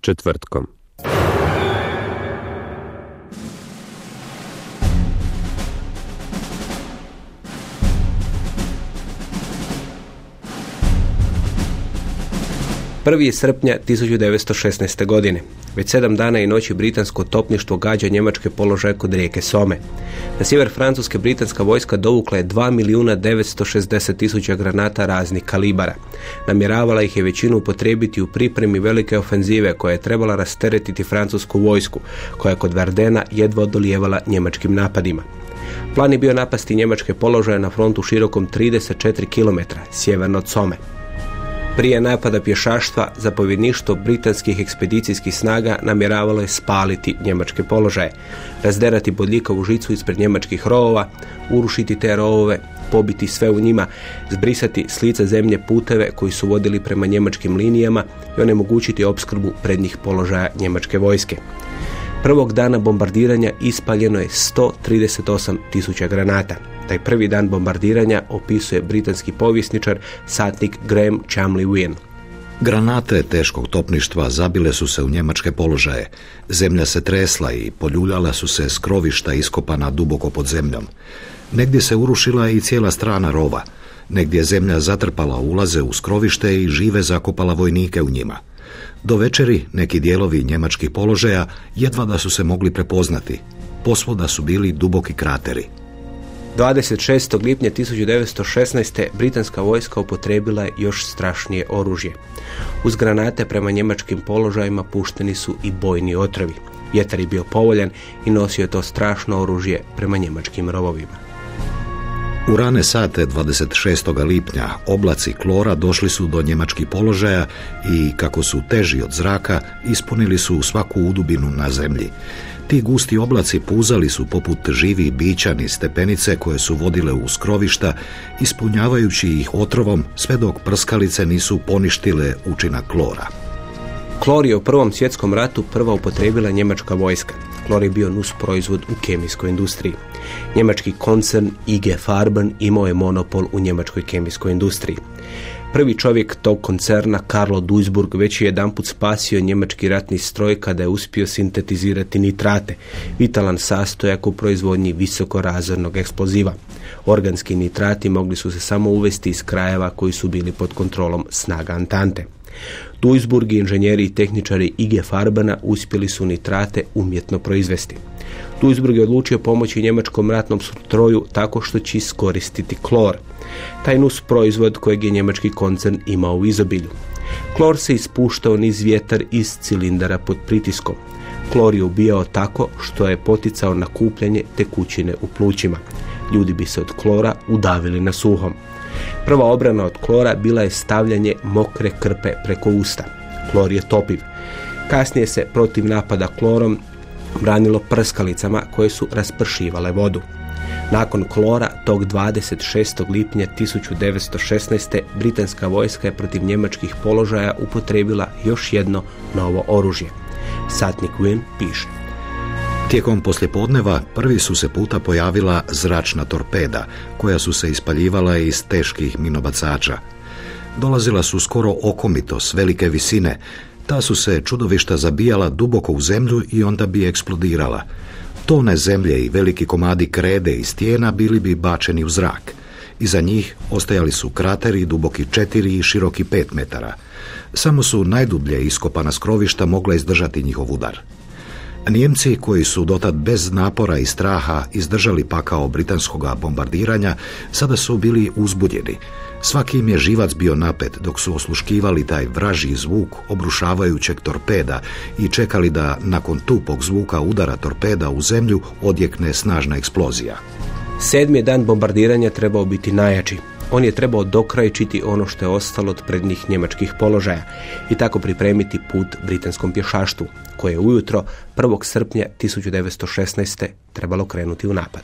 Četvrtkom. Prvi je srpnja 1916. godine. Već sedam dana i noći britansko topništvo gađa njemačke položaje kod rijeke Some. Na sjever Francuske britanska vojska dovukla je 2 milijuna 960 tisuća granata raznih kalibara. Namjeravala ih je većinu upotrijebiti u pripremi velike ofenzive koja je trebala rasteretiti francusku vojsku, koja je kod Verdena jedva odolijevala njemačkim napadima. Plan je bio napasti njemačke položaje na frontu širokom 34 km sjeverno od Some. Prije napada pješaštva, zapovjedništvo britanskih ekspedicijskih snaga namjeravalo je spaliti njemačke položaje, razderati bodljikovu žicu ispred njemačkih rovova, urušiti te rovove, pobiti sve u njima, zbrisati s lica zemlje puteve koji su vodili prema njemačkim linijama i onemogućiti opskrbu prednjih položaja njemačke vojske. Prvog dana bombardiranja ispaljeno je 138 tisuća granata. Taj prvi dan bombardiranja opisuje britanski povjesničar, satnik Graham Chamley Wynne. Granate teškog topništva zabile su se u njemačke položaje. Zemlja se tresla i poljuljala su se skrovišta iskopana duboko pod zemljom. Negdje se urušila i cijela strana rova. Negdje je zemlja zatrpala ulaze u skrovište i žive zakopala vojnike u njima. Do večeri neki dijelovi njemačkih položaja jedva da su se mogli prepoznati. Posvuda su bili duboki krateri. 26. lipnja 1916. britanska vojska upotrebila je još strašnije oružje. Uz granate prema njemačkim položajima pušteni su i bojni otrovi. Vjetar je bio povoljan i nosio je to strašno oružje prema njemačkim rovovima. U rane sate 26. lipnja oblaci klora došli su do njemačkih položaja i, kako su teži od zraka, ispunili su svaku udubinu na zemlji. Ti gusti oblaci puzali su poput živih bića niz stepenice koje su vodile u skrovišta, ispunjavajući ih otrovom sve dok prskalice nisu poništile učinak klora. Klor je u Prvom svjetskom ratu prva upotrijebila njemačka vojska. Klor je bio nus proizvod u kemijskoj industriji. Njemački koncern IG Farben imao je monopol u njemačkoj kemijskoj industriji. Prvi čovjek tog koncerna, Karlo Duisburg, već je jedanput spasio njemački ratni stroj kada je uspio sintetizirati nitrate, vitalan sastojak u proizvodnji visokorazornog eksploziva. Organski nitrati mogli su se samo uvesti iz krajeva koji su bili pod kontrolom snaga Antante. Duisburg inženjeri i tehničari IG Farbana uspjeli su nitrate umjetno proizvesti. Duisburg je odlučio pomoći njemačkom ratnom stroju tako što će iskoristiti klor. Taj nus proizvod kojeg je njemački koncern imao u izobilju. Klor se ispuštao niz vjetar iz cilindara pod pritiskom. Klor je ubijao tako što je poticao na kupljanje tekućine u plućima. Ljudi bi se od klora udavili na suhom. Prva obrana od klora bila je stavljanje mokre krpe preko usta. Klor je topiv. Kasnije se protiv napada klorom branilo prskalicama koje su raspršivale vodu. Nakon klora tog 26. lipnja 1916. britanska vojska je protiv njemačkih položaja upotrebila još jedno novo oružje. Satnik Wynne piše. Tijekom poslijepodneva prvi su se puta pojavila zračna torpeda, koja su se ispaljivala iz teških minobacača. Dolazila su skoro okomito s velike visine, ta su se čudovišta zabijala duboko u zemlju i onda bi eksplodirala. Tone zemlje i veliki komadi krede i stijena bili bi bačeni u zrak. Iza njih ostajali su krateri duboki četiri i široki pet metara. Samo su najdublje iskopana skrovišta mogla izdržati njihov udar. Nijemci koji su dotad bez napora i straha izdržali pakao britanskog bombardiranja, sada su bili uzbudjeni. Svaki im je živac bio napet dok su osluškivali taj vraži zvuk obrušavajućeg torpeda i čekali da nakon tupog zvuka udara torpeda u zemlju odjekne snažna eksplozija. Sedmi dan bombardiranja trebao biti najjači. On je trebao dokrajčiti ono što je ostalo od prednjih njemačkih položaja i tako pripremiti put britanskom pješaštvu, koje je ujutro 1. srpnja 1916. trebalo krenuti u napad.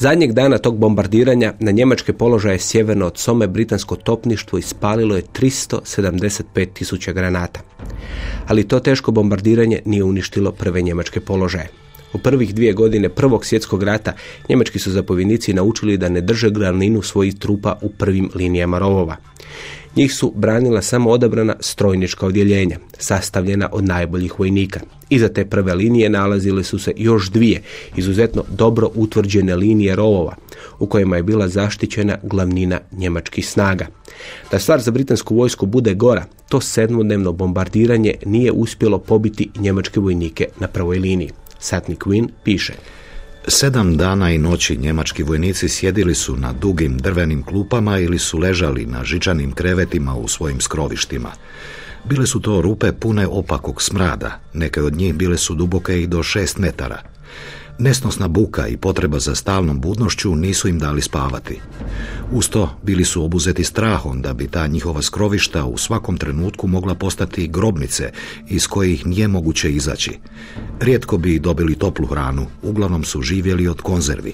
Zadnjeg dana tog bombardiranja na njemačke položaje sjeverno od Some britansko topništvo ispalilo je 375 tisuća granata. Ali to teško bombardiranje nije uništilo prve njemačke položaje. U prvih dvije godine Prvog svjetskog rata njemački su zapovjednici naučili da ne drže graninu svojih trupa u prvim linijama rovova. Njih su branila samo odabrana strojnička odjeljenja, sastavljena od najboljih vojnika. Iza te prve linije nalazile su se još dvije, izuzetno dobro utvrđene linije rovova, u kojima je bila zaštićena glavnina njemačkih snaga. Da stvar za britansku vojsku bude gora, to sedmodnevno bombardiranje nije uspjelo pobiti njemačke vojnike na prvoj liniji. Satnik Win piše. Sedam dana i noći njemački vojnici sjedili su na dugim drvenim klupama ili su ležali na žičanim krevetima u svojim skrovištima. Bile su to rupe pune opakog smrada, neke od njih bile su duboke i do šest metara. Nesnosna buka i potreba za stalnom budnošću nisu im dali spavati. Uz to bili su obuzeti strahom da bi ta njihova skrovišta u svakom trenutku mogla postati grobnice iz kojih nije moguće izaći. Rijetko bi dobili toplu hranu, uglavnom su živjeli od konzervi.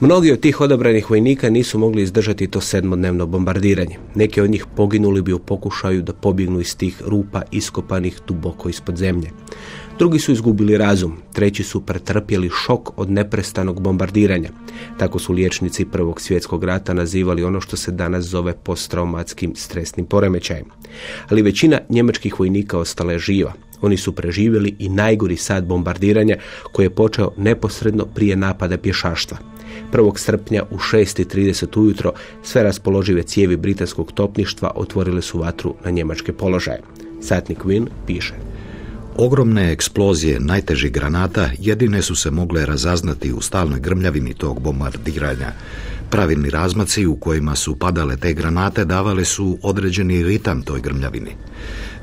Mnogi od tih odabranih vojnika nisu mogli izdržati to sedmodnevno bombardiranje. Neki od njih poginuli bi u pokušaju da pobjegnu iz tih rupa iskopanih duboko ispod zemlje. Drugi su izgubili razum, treći su pretrpjeli šok od neprestanog bombardiranja. Tako su liječnici Prvog svjetskog rata nazivali ono što se danas zove posttraumatskim stresnim poremećajem. Ali većina njemačkih vojnika ostala je živa. Oni su preživjeli i najgori sad bombardiranja koji je počeo neposredno prije napada pješaštva. 1. srpnja u 6.30 ujutro sve raspoložive cijevi britanskog topništva otvorile su vatru na njemačke položaje. Satnik Win piše. Ogromne eksplozije najtežih granata jedine su se mogle razaznati u stalnoj grmljavini tog bombardiranja. Pravilni razmaci u kojima su padale te granate davale su određeni ritam toj grmljavini.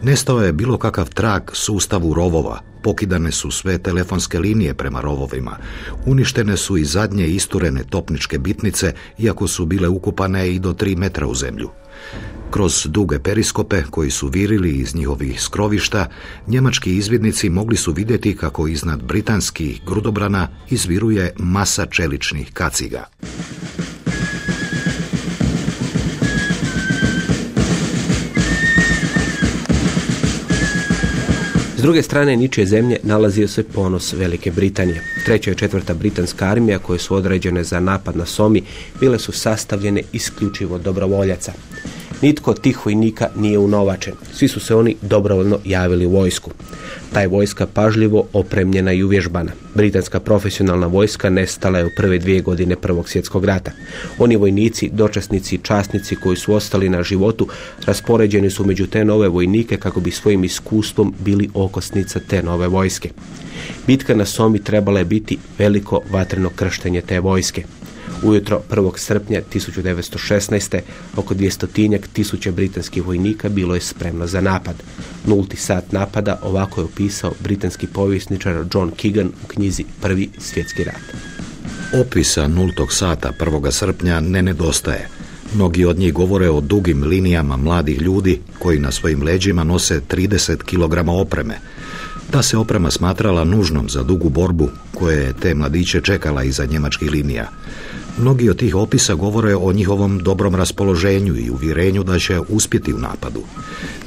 Nestao je bilo kakav trak sustavu rovova, pokidane su sve telefonske linije prema rovovima, uništene su i zadnje isturene topničke bitnice, iako su bile ukupane i do tri metra u zemlju. Kroz duge periskope koji su virili iz njihovih skrovišta, njemački izvidnici mogli su vidjeti kako iznad britanskih grudobrana izviruje masa čeličnih kaciga. S druge strane ničije zemlje nalazio se ponos Velike Britanije. Treća i četvrta britanska armija koje su određene za napad na Somi bile su sastavljene isključivo dobrovoljaca. Nitko tih vojnika nije unovačen. Svi su se oni dobrovoljno javili u vojsku. Ta je vojska pažljivo opremljena i uvježbana. Britanska profesionalna vojska nestala je u prve dvije godine Prvog svjetskog rata. Oni vojnici, dočasnici i časnici koji su ostali na životu raspoređeni su među te nove vojnike kako bi svojim iskustvom bili okosnica te nove vojske. Bitka na Somi trebala je biti veliko vatreno krštenje te vojske. Ujutro 1. srpnja 1916. oko dvjestotinjak tisuća britanskih vojnika bilo je spremno za napad. Nulti sat napada ovako je opisao britanski povjesničar John Keegan u knjizi Prvi svjetski rat. Opisa nultog sata 1. srpnja ne nedostaje. Mnogi od njih govore o dugim linijama mladih ljudi koji na svojim leđima nose 30 kg opreme. Ta se oprema smatrala nužnom za dugu borbu koje je te mladiće čekala iza njemačkih linija. Mnogi od tih opisa govore o njihovom dobrom raspoloženju i uvjerenju da će uspjeti u napadu.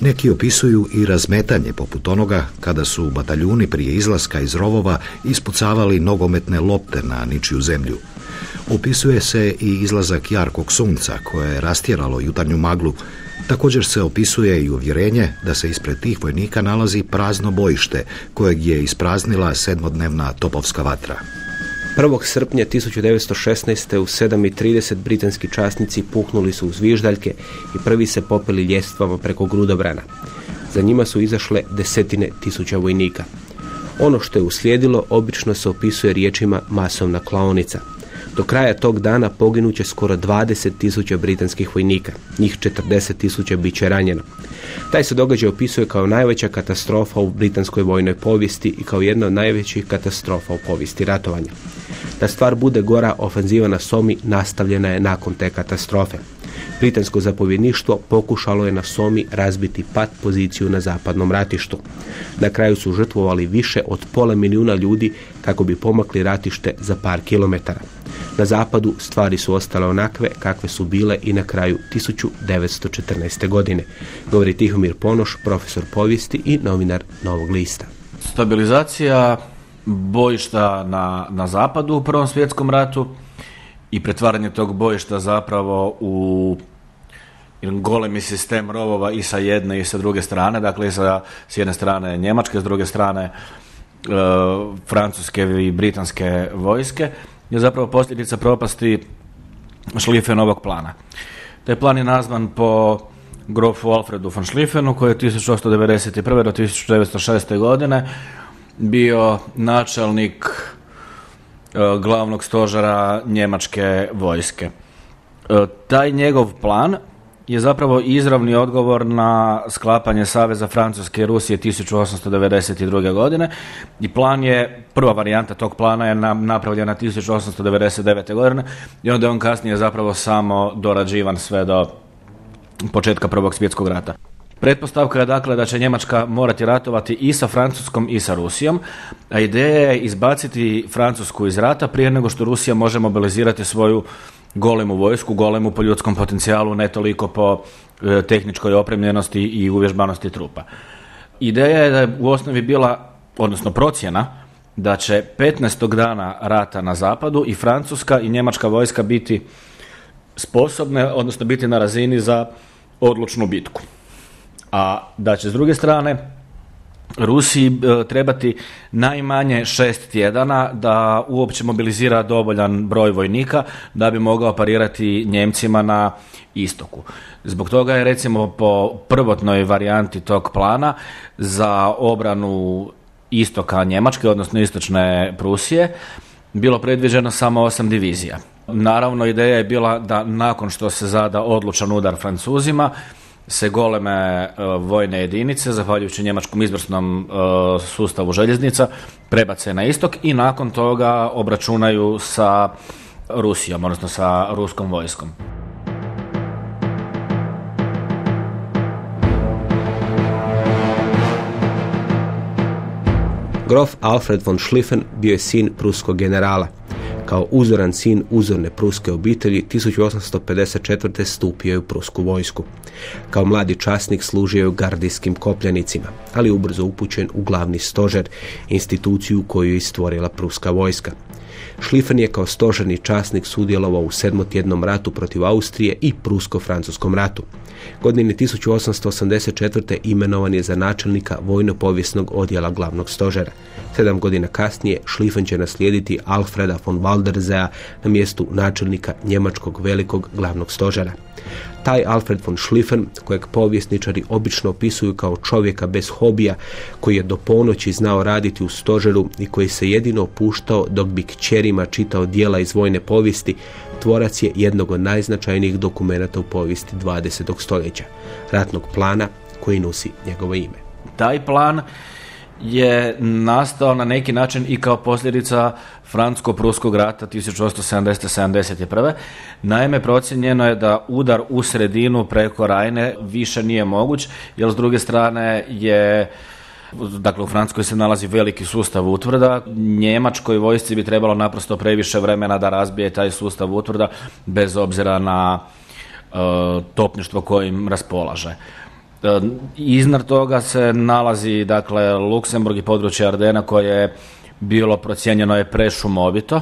Neki opisuju i razmetanje poput onoga kada su bataljuni prije izlaska iz rovova ispucavali nogometne lopte na ničiju zemlju. Opisuje se i izlazak jarkog sunca koje je rastjeralo jutarnju maglu, Također se opisuje i uvjerenje da se ispred tih vojnika nalazi prazno bojište kojeg je ispraznila sedmodnevna topovska vatra. 1. srpnja 1916. u 7.30 britanski časnici puhnuli su u zviždaljke i prvi se popeli ljestvama preko grudobrana. Za njima su izašle desetine tisuća vojnika. Ono što je uslijedilo obično se opisuje riječima masovna klaonica. Do kraja tog dana poginuće skoro 20 tisuća britanskih vojnika. Njih 40 tisuća bit će ranjeno. Taj se događaj opisuje kao najveća katastrofa u britanskoj vojnoj povijesti i kao jedna od najvećih katastrofa u povijesti ratovanja. Da stvar bude gora, ofenziva na Somi nastavljena je nakon te katastrofe. Britansko zapovjedništvo pokušalo je na Somi razbiti pat poziciju na zapadnom ratištu. Na kraju su žrtvovali više od pola milijuna ljudi kako bi pomakli ratište za par kilometara. Na zapadu stvari su ostale onakve kakve su bile i na kraju 1914. godine, govori Tihomir Ponoš, profesor povijesti i novinar Novog lista. Stabilizacija bojišta na, na zapadu u Prvom svjetskom ratu i pretvaranje tog bojišta zapravo u golemi sistem rovova i sa jedne i sa druge strane, dakle sa, s jedne strane Njemačke, s druge strane e, francuske i britanske vojske, je zapravo posljedica propasti Schlieffenovog plana. Taj plan je nazvan po grofu Alfredu von Schlieffenu koji je 1891. do 1906. godine bio načelnik glavnog stožera njemačke vojske. E, taj njegov plan je zapravo izravni odgovor na sklapanje Saveza Francuske i Rusije 1892. godine i plan je, prva varijanta tog plana je napravljena 1899. godine i onda je on kasnije zapravo samo dorađivan sve do početka Prvog svjetskog rata. Pretpostavka je dakle da će Njemačka morati ratovati i sa Francuskom i sa Rusijom, a ideja je izbaciti Francusku iz rata prije nego što Rusija može mobilizirati svoju golemu vojsku, golemu po ljudskom potencijalu, ne toliko po e, tehničkoj opremljenosti i uvježbanosti trupa. Ideja je da je u osnovi bila, odnosno procjena, da će 15. dana rata na zapadu i francuska i njemačka vojska biti sposobne, odnosno biti na razini za odlučnu bitku. A da će s druge strane Rusiji e, trebati najmanje šest tjedana da uopće mobilizira dovoljan broj vojnika da bi mogao parirati Njemcima na istoku. Zbog toga je recimo po prvotnoj varijanti tog plana za obranu istoka Njemačke, odnosno istočne Prusije, bilo predviđeno samo osam divizija. Naravno, ideja je bila da nakon što se zada odlučan udar Francuzima, se goleme e, vojne jedinice, zahvaljujući njemačkom izvrsnom e, sustavu željeznica, prebace na istok i nakon toga obračunaju sa Rusijom, odnosno sa ruskom vojskom. Grof Alfred von Schlieffen bio je sin pruskog generala. Kao uzoran sin uzorne pruske obitelji 1854. stupio je u prusku vojsku. Kao mladi časnik služio je u gardijskim kopljanicima, ali ubrzo upućen u glavni stožer, instituciju koju je stvorila pruska vojska. Šlifen je kao stožerni časnik sudjelovao u sedmotjednom ratu protiv Austrije i prusko-francuskom ratu. Godine 1884. imenovan je za načelnika vojno-povijesnog odjela glavnog stožera. Sedam godina kasnije Šlifen će naslijediti Alfreda von Walderzea na mjestu načelnika njemačkog velikog glavnog stožera. Taj Alfred von Schlieffen, kojeg povjesničari obično opisuju kao čovjeka bez hobija, koji je do ponoći znao raditi u stožeru i koji se jedino opuštao dok bi kćerima čitao dijela iz vojne povijesti, tvorac je jednog od najznačajnijih dokumenata u povijesti 20. stoljeća, ratnog plana koji nosi njegovo ime. Taj plan je nastao na neki način i kao posljedica Francusko-Pruskog rata 1870-71. Naime, procijenjeno je da udar u sredinu preko Rajne više nije moguć, jer s druge strane je Dakle, u Francuskoj se nalazi veliki sustav utvrda. Njemačkoj vojsci bi trebalo naprosto previše vremena da razbije taj sustav utvrda, bez obzira na uh, topništvo kojim raspolaže. E, iznad toga se nalazi dakle Luksemburg i područje Ardena koje je bilo procijenjeno je prešumovito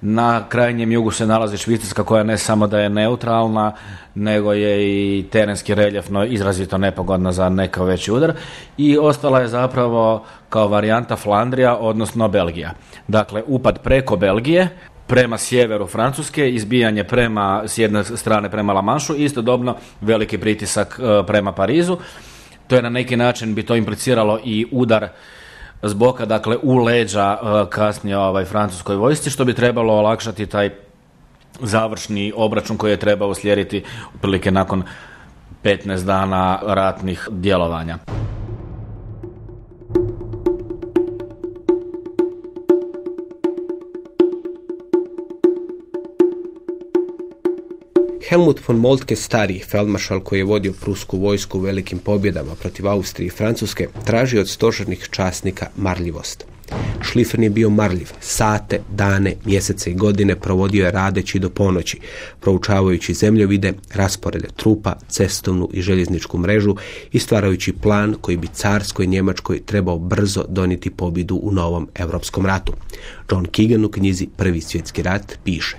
Na krajnjem jugu se nalazi Švicarska koja ne samo da je neutralna, nego je i terenski reljefno izrazito nepogodna za neka veći udar i ostala je zapravo kao varijanta Flandrija, odnosno Belgija. Dakle, upad preko Belgije, prema sjeveru Francuske, izbijanje prema, s jedne strane prema La Manšu, istodobno veliki pritisak e, prema Parizu. To je na neki način bi to impliciralo i udar s boka, dakle u leđa e, kasnije ovaj francuskoj vojsci, što bi trebalo olakšati taj završni obračun koji je trebao slijediti otprilike nakon 15 dana ratnih djelovanja. Helmut von Moltke stari, feldmaršal koji je vodio prusku vojsku u velikim pobjedama protiv Austrije i Francuske, traži od stožernih časnika marljivost. Šlifen je bio marljiv, sate, dane, mjesece i godine provodio je radeći do ponoći, proučavajući zemljovide, rasporede trupa, cestovnu i željezničku mrežu i stvarajući plan koji bi carskoj Njemačkoj trebao brzo donijeti pobjedu u novom europskom ratu. John Keegan u knjizi Prvi svjetski rat piše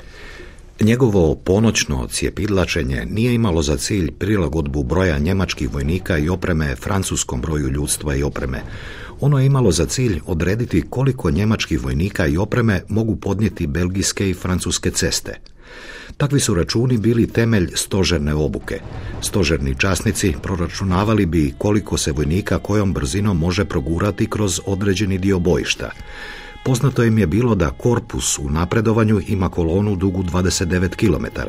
Njegovo ponoćno cijepidlačenje nije imalo za cilj prilagodbu broja njemačkih vojnika i opreme francuskom broju ljudstva i opreme. Ono je imalo za cilj odrediti koliko njemačkih vojnika i opreme mogu podnijeti belgijske i francuske ceste. Takvi su računi bili temelj stožerne obuke. Stožerni časnici proračunavali bi koliko se vojnika kojom brzinom može progurati kroz određeni dio bojišta. Poznato im je bilo da korpus u napredovanju ima kolonu dugu 29 km.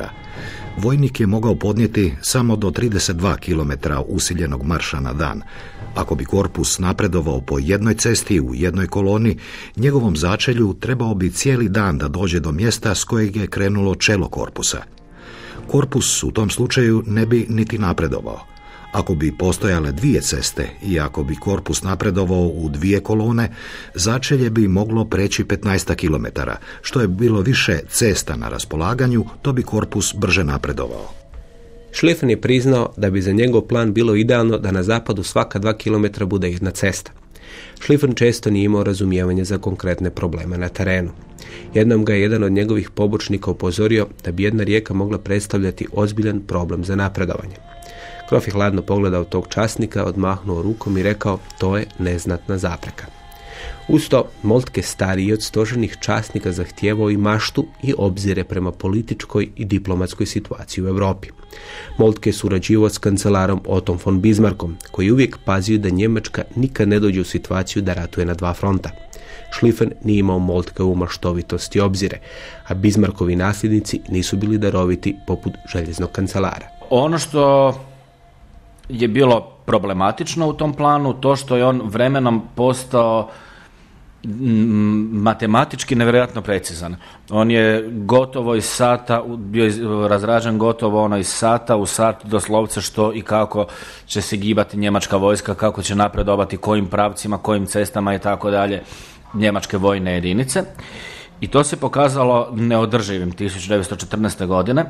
Vojnik je mogao podnijeti samo do 32 km usiljenog marša na dan. Ako bi korpus napredovao po jednoj cesti u jednoj koloni, njegovom začelju trebao bi cijeli dan da dođe do mjesta s kojeg je krenulo čelo korpusa. Korpus u tom slučaju ne bi niti napredovao. Ako bi postojale dvije ceste i ako bi korpus napredovao u dvije kolone, začelje bi moglo preći 15 km, što je bilo više cesta na raspolaganju, to bi korpus brže napredovao. Šlifen je priznao da bi za njegov plan bilo idealno da na zapadu svaka dva kilometra bude jedna cesta. Šlifen često nije imao razumijevanje za konkretne probleme na terenu. Jednom ga je jedan od njegovih pobočnika upozorio da bi jedna rijeka mogla predstavljati ozbiljan problem za napredovanje. Krof je hladno pogledao tog časnika, odmahnuo rukom i rekao to je neznatna zapreka. Usto, Moltke stariji od stožernih časnika zahtijevao i maštu i obzire prema političkoj i diplomatskoj situaciji u Europi. Moltke je surađivao s kancelarom Otom von Bismarckom, koji uvijek pazio da Njemačka nikad ne dođe u situaciju da ratuje na dva fronta. Šlifen nije imao Moltke u maštovitosti obzire, a Bismarckovi nasljednici nisu bili daroviti poput željeznog kancelara. Ono što je bilo problematično u tom planu to što je on vremenom postao matematički nevjerojatno precizan. On je gotovo iz sata, bio razrađen gotovo ono iz sata u sat doslovce što i kako će se gibati njemačka vojska, kako će napredovati, kojim pravcima, kojim cestama i tako dalje njemačke vojne jedinice. I to se pokazalo neodrživim 1914. godine,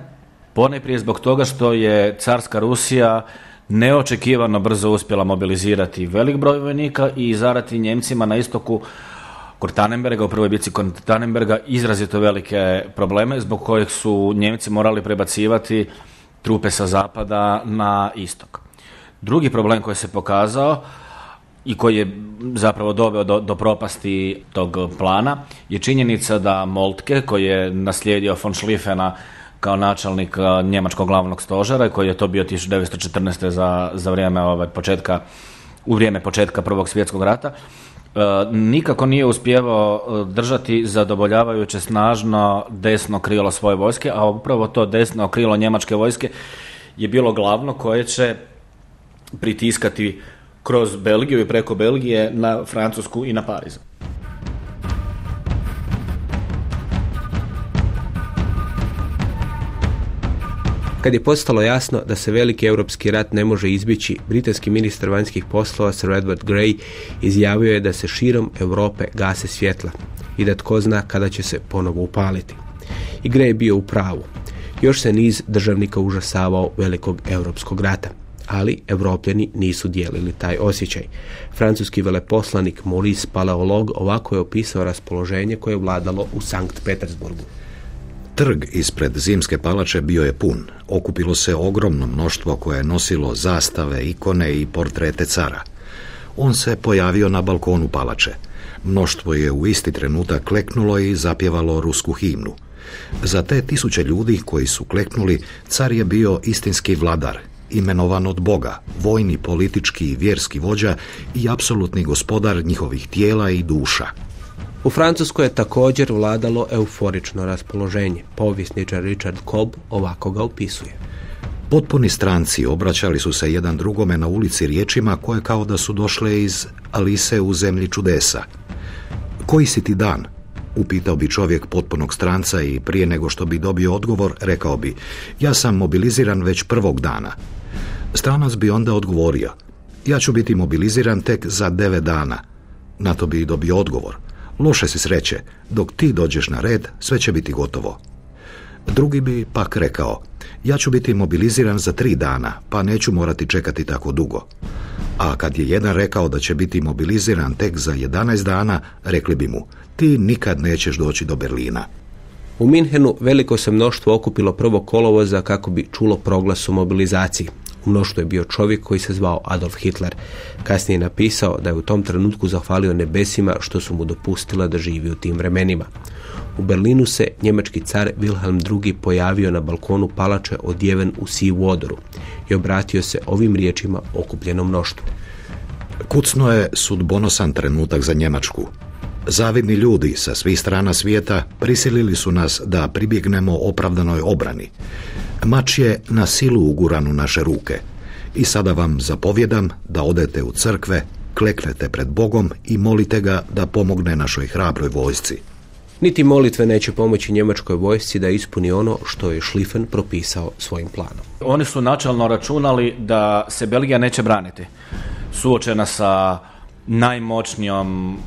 ponajprije zbog toga što je carska Rusija neočekivano brzo uspjela mobilizirati velik broj vojnika i zarati Njemcima na istoku kod Tannenberga, u prvoj bici kod Tannenberga, izrazito velike probleme zbog kojih su Njemci morali prebacivati trupe sa zapada na istok. Drugi problem koji se pokazao i koji je zapravo doveo do, do propasti tog plana je činjenica da Moltke, koji je naslijedio von Schlieffena kao načelnik njemačkog glavnog stožera koji je to bio 1914. za, za vrijeme ovaj, početka u vrijeme početka Prvog svjetskog rata e, nikako nije uspjevao e, držati zadovoljavajuće snažno desno krilo svoje vojske, a upravo to desno krilo njemačke vojske je bilo glavno koje će pritiskati kroz Belgiju i preko Belgije na Francusku i na Pariz. Kad je postalo jasno da se veliki europski rat ne može izbjeći, britanski ministar vanjskih poslova Sir Edward Grey izjavio je da se širom Europe gase svjetla i da tko zna kada će se ponovo upaliti. I Grey je bio u pravu. Još se niz državnika užasavao velikog europskog rata ali Evropljani nisu dijelili taj osjećaj. Francuski veleposlanik Maurice Paleolog ovako je opisao raspoloženje koje je vladalo u Sankt Petersburgu. Trg ispred zimske palače bio je pun. Okupilo se ogromno mnoštvo koje je nosilo zastave, ikone i portrete cara. On se pojavio na balkonu palače. Mnoštvo je u isti trenutak kleknulo i zapjevalo rusku himnu. Za te tisuće ljudi koji su kleknuli, car je bio istinski vladar, imenovan od Boga, vojni, politički i vjerski vođa i apsolutni gospodar njihovih tijela i duša. U Francuskoj je također vladalo euforično raspoloženje. Povjesničar Richard Cobb ovako ga opisuje. Potpuni stranci obraćali su se jedan drugome na ulici riječima koje kao da su došle iz Alise u zemlji čudesa. Koji si ti dan? Upitao bi čovjek potpunog stranca i prije nego što bi dobio odgovor rekao bi ja sam mobiliziran već prvog dana. Stranac bi onda odgovorio ja ću biti mobiliziran tek za devet dana. Na to bi dobio odgovor. Loše se sreće, dok ti dođeš na red, sve će biti gotovo. Drugi bi pak rekao, ja ću biti mobiliziran za tri dana, pa neću morati čekati tako dugo. A kad je jedan rekao da će biti mobiliziran tek za 11 dana, rekli bi mu, ti nikad nećeš doći do Berlina. U Minhenu veliko se mnoštvo okupilo prvo kolovoza kako bi čulo proglas o mobilizaciji. U mnoštvu je bio čovjek koji se zvao Adolf Hitler. Kasnije je napisao da je u tom trenutku zahvalio nebesima što su mu dopustila da živi u tim vremenima. U Berlinu se njemački car Wilhelm II pojavio na balkonu palače odjeven u sivu odoru i obratio se ovim riječima okupljenom mnoštvu. Kucno je sudbonosan trenutak za Njemačku. Zavidni ljudi sa svih strana svijeta prisilili su nas da pribjegnemo opravdanoj obrani. Mač je na silu uguran u naše ruke. I sada vam zapovjedam da odete u crkve, kleknete pred Bogom i molite ga da pomogne našoj hrabroj vojsci. Niti molitve neće pomoći njemačkoj vojsci da ispuni ono što je Šlifen propisao svojim planom. Oni su načalno računali da se Belgija neće braniti. Suočena sa najmoćnijom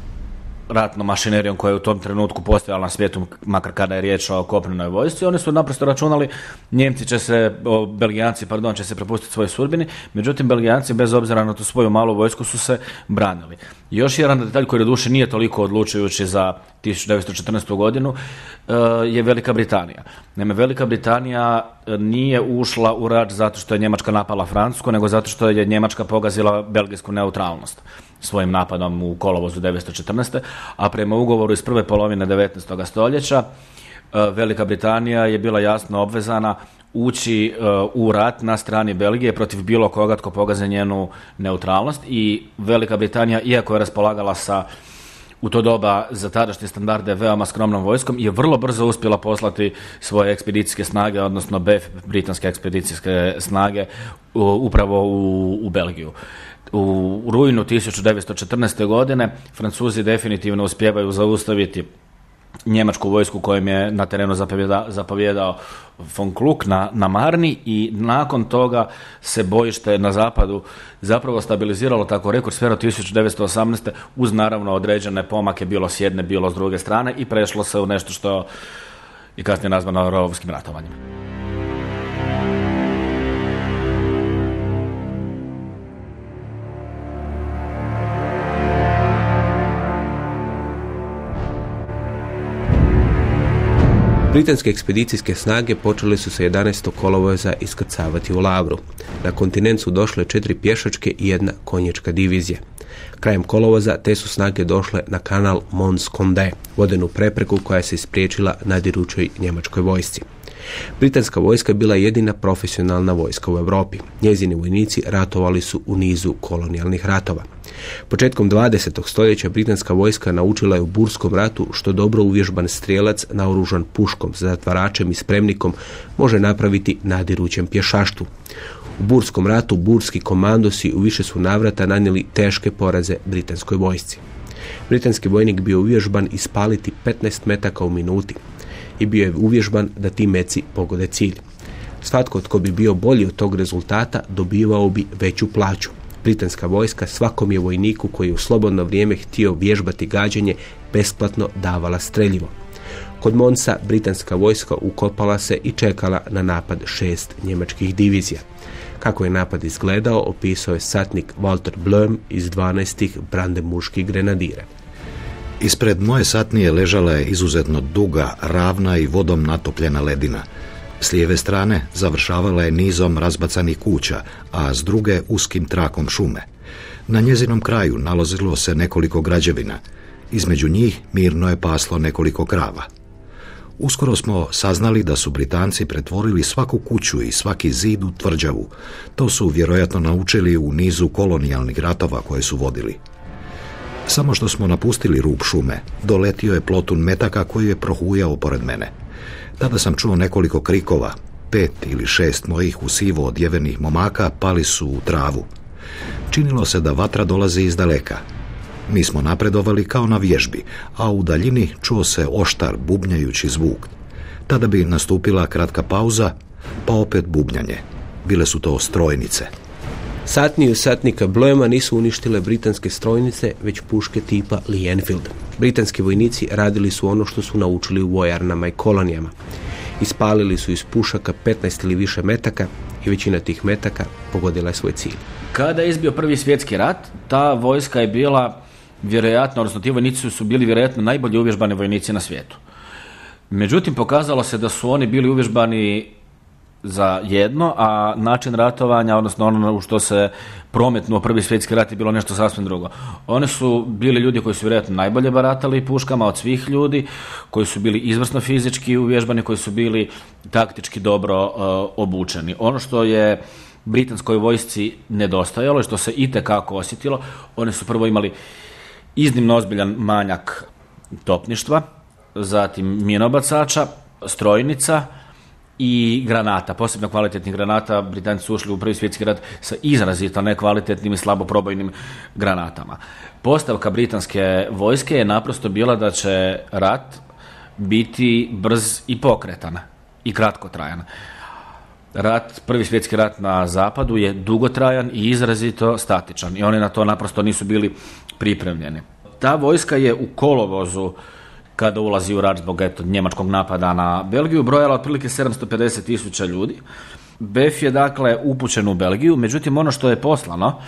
ratnom mašinerijom koja je u tom trenutku postojala na svijetu, makar kada je riječ o kopnenoj vojsci, oni su naprosto računali Njemci će se, o, Belgijanci, pardon, će se prepustiti svojoj sudbini, međutim Belgijanci bez obzira na tu svoju malu vojsku su se branili. Još jedan detalj koji do duše nije toliko odlučujući za 1914. godinu e, je Velika Britanija. Naime, Velika Britanija e, nije ušla u rat zato što je Njemačka napala Francusku, nego zato što je Njemačka pogazila belgijsku neutralnost svojim napadom u kolovozu 1914. A prema ugovoru iz prve polovine 19. stoljeća e, Velika Britanija je bila jasno obvezana ući e, u rat na strani Belgije protiv bilo koga tko pogaze njenu neutralnost i Velika Britanija, iako je raspolagala sa u to doba za tadašnje standarde veoma skromnom vojskom je vrlo brzo uspjela poslati svoje ekspedicijske snage, odnosno BF, britanske ekspedicijske snage, upravo u, u Belgiju u rujnu 1914. godine Francuzi definitivno uspijevaju zaustaviti njemačku vojsku kojim je na terenu zapovjedao von Kluk na, na Marni i nakon toga se bojište na zapadu zapravo stabiliziralo tako rekord sfera 1918. uz naravno određene pomake bilo s jedne, bilo s druge strane i prešlo se u nešto što je kasnije nazvano rovovskim ratovanjem. Britanske ekspedicijske snage počele su se 11. kolovoza iskrcavati u Lavru. Na kontinent su došle četiri pješačke i jedna konječka divizija. Krajem kolovoza te su snage došle na kanal Mons Condé, vodenu prepreku koja se ispriječila nadirućoj njemačkoj vojsci. Britanska vojska bila jedina profesionalna vojska u Europi. Njezini vojnici ratovali su u nizu kolonijalnih ratova. Početkom 20. stoljeća britanska vojska naučila je u Burskom ratu što dobro uvježban strijelac naoružan puškom, zatvaračem i spremnikom može napraviti nadirućem pješaštvu. U Burskom ratu burski komandosi u više su navrata nanijeli teške poraze britanskoj vojsci. Britanski vojnik bio uvježban ispaliti 15 metaka u minuti i bio je uvježban da ti meci pogode cilj. Svatko tko bi bio bolji od tog rezultata dobivao bi veću plaću. Britanska vojska svakom je vojniku koji je u slobodno vrijeme htio vježbati gađanje besplatno davala streljivo. Kod Monsa britanska vojska ukopala se i čekala na napad šest njemačkih divizija. Kako je napad izgledao, opisao je satnik Walter Blum iz 12. brandemuških grenadira. Ispred moje satnije ležala je izuzetno duga, ravna i vodom natopljena ledina. S lijeve strane završavala je nizom razbacanih kuća, a s druge uskim trakom šume. Na njezinom kraju nalazilo se nekoliko građevina. Između njih mirno je paslo nekoliko krava. Uskoro smo saznali da su Britanci pretvorili svaku kuću i svaki zid u tvrđavu. To su vjerojatno naučili u nizu kolonijalnih ratova koje su vodili. Samo što smo napustili rub šume, doletio je plotun metaka koji je prohujao pored mene. Tada sam čuo nekoliko krikova, pet ili šest mojih u sivo odjevenih momaka pali su u travu. Činilo se da vatra dolazi iz daleka. Mi smo napredovali kao na vježbi, a u daljini čuo se oštar bubnjajući zvuk. Tada bi nastupila kratka pauza, pa opet bubnjanje. Bile su to strojnice. Satniju satnika Blojema nisu uništile britanske strojnice, već puške tipa Lee Enfield. Britanski vojnici radili su ono što su naučili u vojarnama i kolonijama. Ispalili su iz pušaka 15 ili više metaka i većina tih metaka pogodila je svoj cilj. Kada je izbio prvi svjetski rat, ta vojska je bila vjerojatno, odnosno ti vojnici su bili vjerojatno najbolje uvježbani vojnici na svijetu. Međutim, pokazalo se da su oni bili uvježbani za jedno, a način ratovanja, odnosno ono u što se prometnuo prvi svjetski rat je bilo nešto sasvim drugo. Oni su bili ljudi koji su vjerojatno najbolje baratali puškama od svih ljudi, koji su bili izvrsno fizički uvježbani, koji su bili taktički dobro uh, obučeni. Ono što je britanskoj vojsci nedostajalo i što se itekako osjetilo, oni su prvo imali iznimno ozbiljan manjak topništva, zatim minobacača, strojnica, i granata, posebno kvalitetnih granata. Britanci su ušli u prvi svjetski rat sa izrazito nekvalitetnim i slabo probojnim granatama. Postavka britanske vojske je naprosto bila da će rat biti brz i pokretan i kratkotrajan. Rat, prvi svjetski rat na zapadu je dugotrajan i izrazito statičan i oni na to naprosto nisu bili pripremljeni. Ta vojska je u kolovozu kada ulazi u rat zbog eto, njemačkog napada na Belgiju, brojala otprilike 750 tisuća ljudi. BEF je dakle upućen u Belgiju, međutim ono što je poslano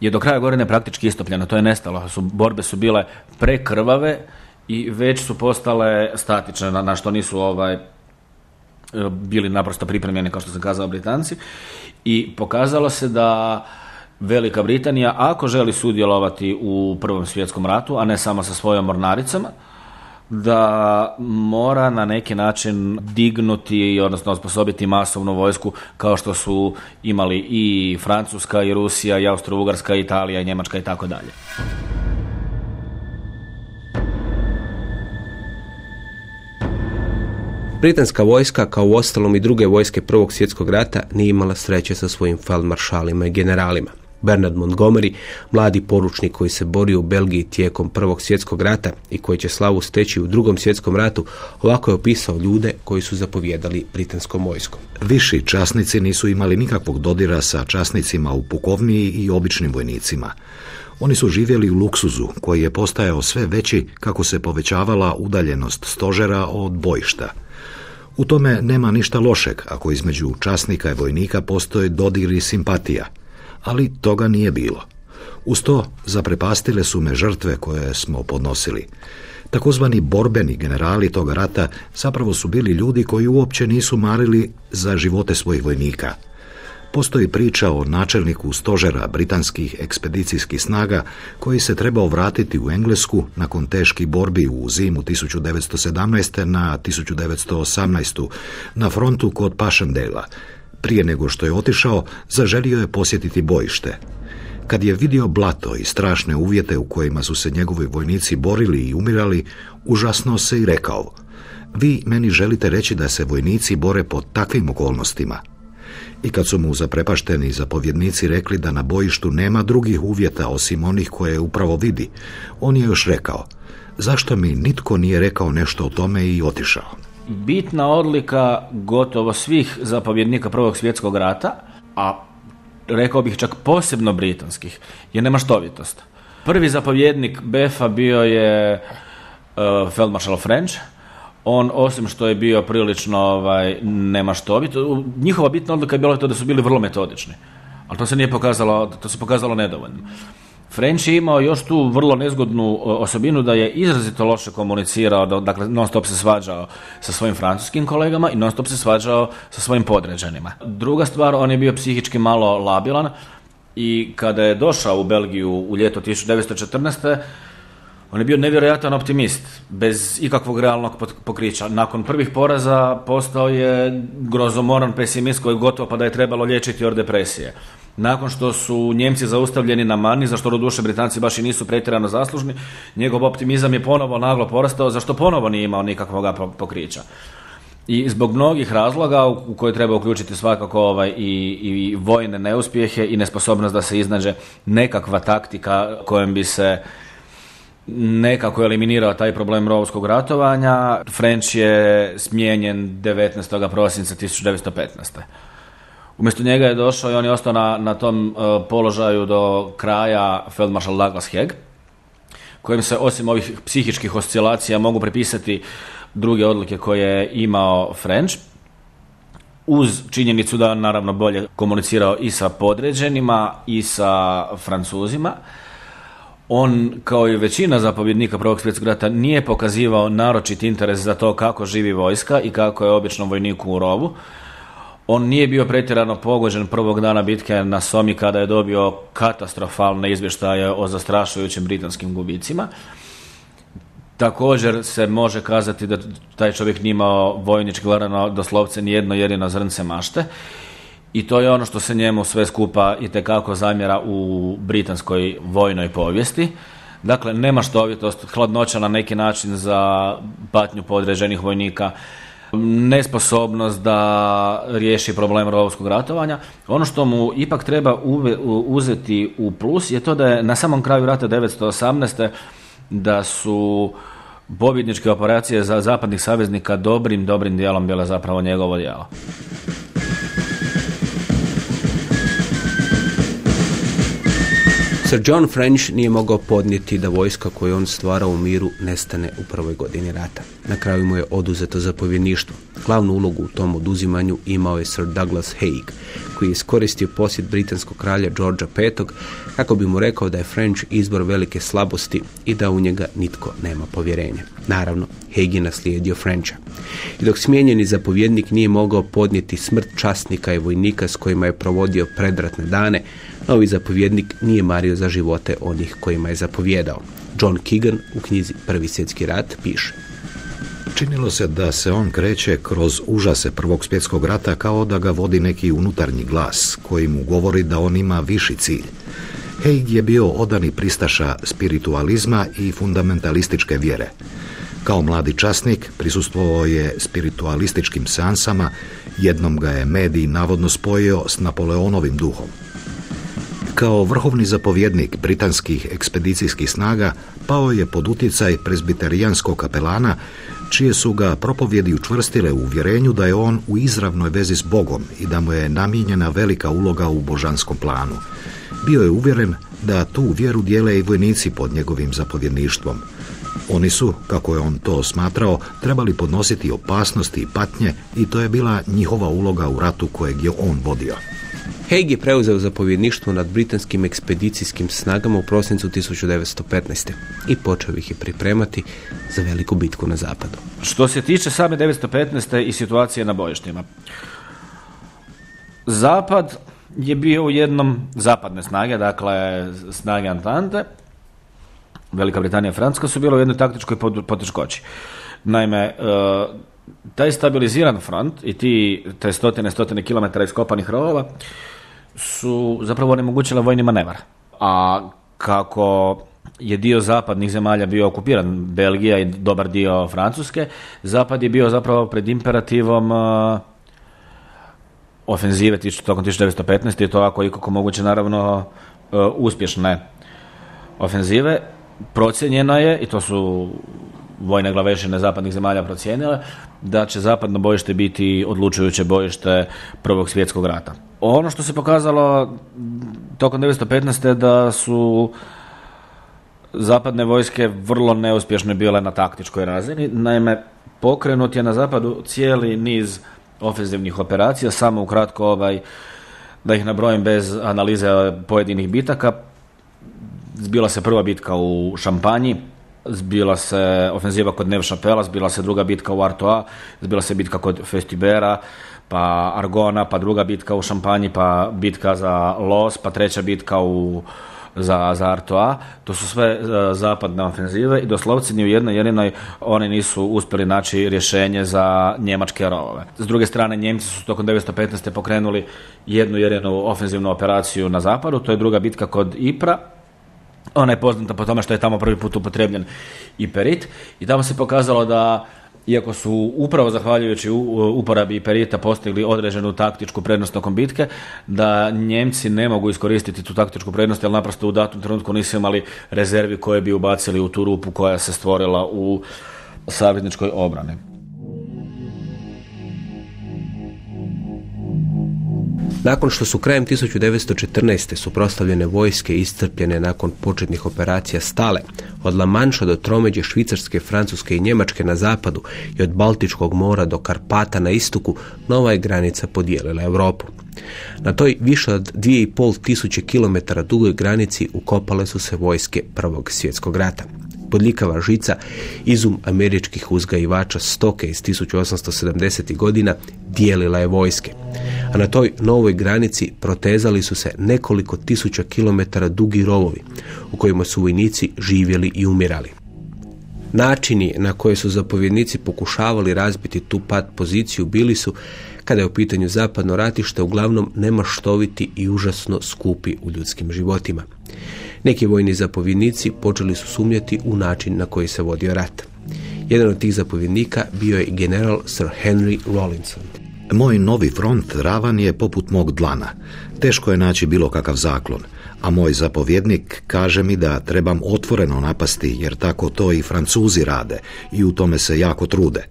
je do kraja godine praktički istopljeno, to je nestalo, su, borbe su bile prekrvave i već su postale statične, na, na što nisu ovaj, bili naprosto pripremljeni, kao što sam kazao, Britanci. I pokazalo se da Velika Britanija, ako želi sudjelovati u Prvom svjetskom ratu, a ne samo sa svojom mornaricama, da mora na neki način dignuti, odnosno osposobiti masovnu vojsku kao što su imali i Francuska i Rusija i Austro-Ugarska, Italija i Njemačka i tako dalje. Britanska vojska, kao u ostalom i druge vojske Prvog svjetskog rata, nije imala sreće sa svojim feldmaršalima i generalima. Bernard Montgomery, mladi poručnik koji se borio u Belgiji tijekom Prvog svjetskog rata i koji će slavu steći u Drugom svjetskom ratu, ovako je opisao ljude koji su zapovjedali britanskom vojskom. Viši časnici nisu imali nikakvog dodira sa časnicima u pukovniji i običnim vojnicima. Oni su živjeli u luksuzu koji je postajao sve veći kako se povećavala udaljenost stožera od bojišta. U tome nema ništa lošeg ako između časnika i vojnika postoje dodir i simpatija – ali toga nije bilo. Uz to zaprepastile su me žrtve koje smo podnosili. Takozvani borbeni generali toga rata zapravo su bili ljudi koji uopće nisu marili za živote svojih vojnika. Postoji priča o načelniku stožera britanskih ekspedicijskih snaga koji se trebao vratiti u Englesku nakon teških borbi u zimu 1917. na 1918. na frontu kod Pašendela prije nego što je otišao, zaželio je posjetiti bojište. Kad je vidio blato i strašne uvjete u kojima su se njegovi vojnici borili i umirali, užasno se i rekao Vi meni želite reći da se vojnici bore pod takvim okolnostima. I kad su mu zaprepašteni zapovjednici rekli da na bojištu nema drugih uvjeta osim onih koje upravo vidi, on je još rekao Zašto mi nitko nije rekao nešto o tome i otišao? Bitna odlika gotovo svih zapovjednika Prvog svjetskog rata, a rekao bih čak posebno britanskih, je nemaštovitost. Prvi zapovjednik Befa bio je uh, Feldmarshal French, on osim što je bio prilično ovaj, nemaštovit, njihova bitna odlika je bila to da su bili vrlo metodični. Ali to se nije pokazalo, to se pokazalo nedovoljno. French je imao još tu vrlo nezgodnu o, osobinu da je izrazito loše komunicirao, da- dakle non stop se svađao sa svojim francuskim kolegama i non stop se svađao sa svojim podređenima. Druga stvar, on je bio psihički malo labilan i kada je došao u Belgiju u ljeto 1914. On je bio nevjerojatan optimist, bez ikakvog realnog pokrića. Nakon prvih poraza postao je grozomoran pesimist koji gotovo pa da je trebalo liječiti od depresije. Nakon što su Njemci zaustavljeni na Marni, za što doduše Britanci baš i nisu pretjerano zaslužni, njegov optimizam je ponovo naglo porastao, za što ponovo nije imao nikakvog po- pokrića. I zbog mnogih razloga u koje treba uključiti svakako ovaj i, i vojne neuspjehe i nesposobnost da se iznađe nekakva taktika kojom bi se nekako eliminirao taj problem rovskog ratovanja. French je smijenjen 19. prosinca 1915. Umjesto njega je došao i on je ostao na, na tom e, položaju do kraja Feldmaršal Douglas Haig, kojem se osim ovih psihičkih oscilacija mogu prepisati druge odluke koje je imao French, uz činjenicu da naravno bolje komunicirao i sa podređenima i sa Francuzima. On, kao i većina zapovjednika Prvog svjetskog rata, nije pokazivao naročit interes za to kako živi vojska i kako je običnom vojniku u rovu. On nije bio pretjerano pogođen prvog dana bitke na Somi kada je dobio katastrofalne izvještaje o zastrašujućim britanskim gubicima. Također se može kazati da taj čovjek nije imao vojnički gledano doslovce ni jedno jedino zrnce mašte. I to je ono što se njemu sve skupa i tekako zamjera u britanskoj vojnoj povijesti. Dakle, nemaštovitost, hladnoća na neki način za patnju podređenih vojnika, nesposobnost da riješi problem rovskog ratovanja. Ono što mu ipak treba uzeti u plus je to da je na samom kraju rata 1918. da su pobjedničke operacije za zapadnih saveznika dobrim, dobrim dijelom bile zapravo njegovo djelo. Sir John French nije mogao podnijeti da vojska koju on stvara u miru nestane u prvoj godini rata. Na kraju mu je oduzeto zapovjedništvo. Glavnu ulogu u tom oduzimanju imao je Sir Douglas Haig, koji je iskoristio posjet britanskog kralja Georgea V kako bi mu rekao da je French izbor velike slabosti i da u njega nitko nema povjerenja. Naravno, Haig je naslijedio Frencha. I dok smijenjeni zapovjednik nije mogao podnijeti smrt časnika i vojnika s kojima je provodio predratne dane, novi zapovjednik nije mario za živote onih kojima je zapovjedao. John Keegan u knjizi Prvi svjetski rat piše. Činilo se da se on kreće kroz užase Prvog svjetskog rata kao da ga vodi neki unutarnji glas koji mu govori da on ima viši cilj. Haig je bio odani pristaša spiritualizma i fundamentalističke vjere. Kao mladi časnik prisustvovao je spiritualističkim seansama, jednom ga je medij navodno spojio s Napoleonovim duhom. Kao vrhovni zapovjednik britanskih ekspedicijskih snaga pao je pod utjecaj prezbiterijanskog kapelana, čije su ga propovjedi učvrstile u uvjerenju da je on u izravnoj vezi s Bogom i da mu je namijenjena velika uloga u božanskom planu. Bio je uvjeren da tu vjeru dijele i vojnici pod njegovim zapovjedništvom. Oni su, kako je on to smatrao, trebali podnositi opasnosti i patnje i to je bila njihova uloga u ratu kojeg je on vodio. Haig je preuzeo zapovjedništvo nad britanskim ekspedicijskim snagama u prosincu 1915. i počeo ih je pripremati za veliku bitku na zapadu. Što se tiče same 915. i situacije na bojištima. Zapad je bio u jednom zapadne snage, dakle snage Antante. Velika Britanija i Francuska su bile u jednoj taktičkoj poteškoći. Naime, e, taj stabiliziran front i ti, te stotine, stotine kilometara iskopanih rovova su zapravo onemogućile vojni manevar. A kako je dio zapadnih zemalja bio okupiran, Belgija i dobar dio Francuske, zapad je bio zapravo pred imperativom uh, ofenzive tokom 1915. i to ako ikako moguće naravno uh, uspješne ofenzive. Procijenjeno je, i to su vojne glavešine zapadnih zemalja procijenile, da će zapadno bojište biti odlučujuće bojište Prvog svjetskog rata. Ono što se pokazalo tokom 1915. da su zapadne vojske vrlo neuspješne bile na taktičkoj razini. Naime, pokrenut je na zapadu cijeli niz ofenzivnih operacija, samo ukratko ovaj, da ih nabrojim bez analize pojedinih bitaka. zbila se prva bitka u Šampanji, zbila se ofenziva kod Nev Šapela, zbila se druga bitka u Artois, zbila se bitka kod Festibera, pa Argona, pa druga bitka u Šampanji, pa bitka za Los, pa treća bitka u za, za Artois, to su sve e, zapadne ofenzive i doslovci ni u jednoj jedinoj oni nisu uspjeli naći rješenje za njemačke rovove. S druge strane, Njemci su tokom 1915. pokrenuli jednu jedinu ofenzivnu operaciju na zapadu, to je druga bitka kod Ipra, ona je poznata po tome što je tamo prvi put upotrebljen iperit i tamo se pokazalo da iako su upravo zahvaljujući uporabi perita postigli određenu taktičku prednost tokom bitke, da Njemci ne mogu iskoristiti tu taktičku prednost, jer naprosto u datom trenutku nisu imali rezervi koje bi ubacili u tu rupu koja se stvorila u savezničkoj obrani. Nakon što su krajem 1914. suprotstavljene vojske iscrpljene nakon početnih operacija stale, od La Manša do tromeđe Švicarske, Francuske i Njemačke na zapadu i od Baltičkog mora do Karpata na istoku, nova je granica podijelila Europu. Na toj više od 2,5 tisuće kilometara dugoj granici ukopale su se vojske Prvog svjetskog rata bodljikava žica, izum američkih uzgajivača stoke iz 1870. godina dijelila je vojske. A na toj novoj granici protezali su se nekoliko tisuća kilometara dugi rovovi u kojima su vojnici živjeli i umirali. Načini na koje su zapovjednici pokušavali razbiti tu pad poziciju bili su, kada je u pitanju zapadno ratište, uglavnom nemaštoviti i užasno skupi u ljudskim životima. Neki vojni zapovjednici počeli su sumnjati u način na koji se vodio rat. Jedan od tih zapovjednika bio je general Sir Henry Rawlinson. Moj novi front ravan je poput mog dlana. Teško je naći bilo kakav zaklon, a moj zapovjednik kaže mi da trebam otvoreno napasti jer tako to i Francuzi rade i u tome se jako trude.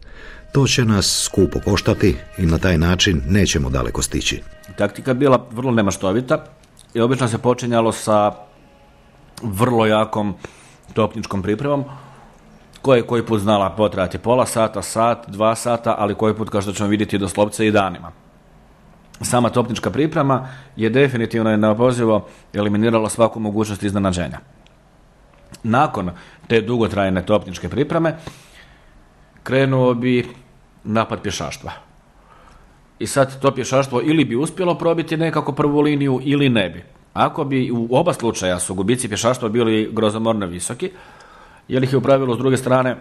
To će nas skupo koštati i na taj način nećemo daleko stići. Taktika bila vrlo nemaštovita i obično se počinjalo sa vrlo jakom topničkom pripremom koje je koji put znala potrajati pola sata, sat, dva sata, ali koji put kao što ćemo vidjeti doslovce i danima. Sama topnička priprema je definitivno i neopozivo eliminirala svaku mogućnost iznenađenja. Nakon te dugotrajne topničke pripreme krenuo bi napad pješaštva. I sad to pješaštvo ili bi uspjelo probiti nekako prvu liniju ili ne bi. Ako bi u oba slučaja su gubici pješaštva bili grozomorno visoki, jer ih je u pravilu s druge strane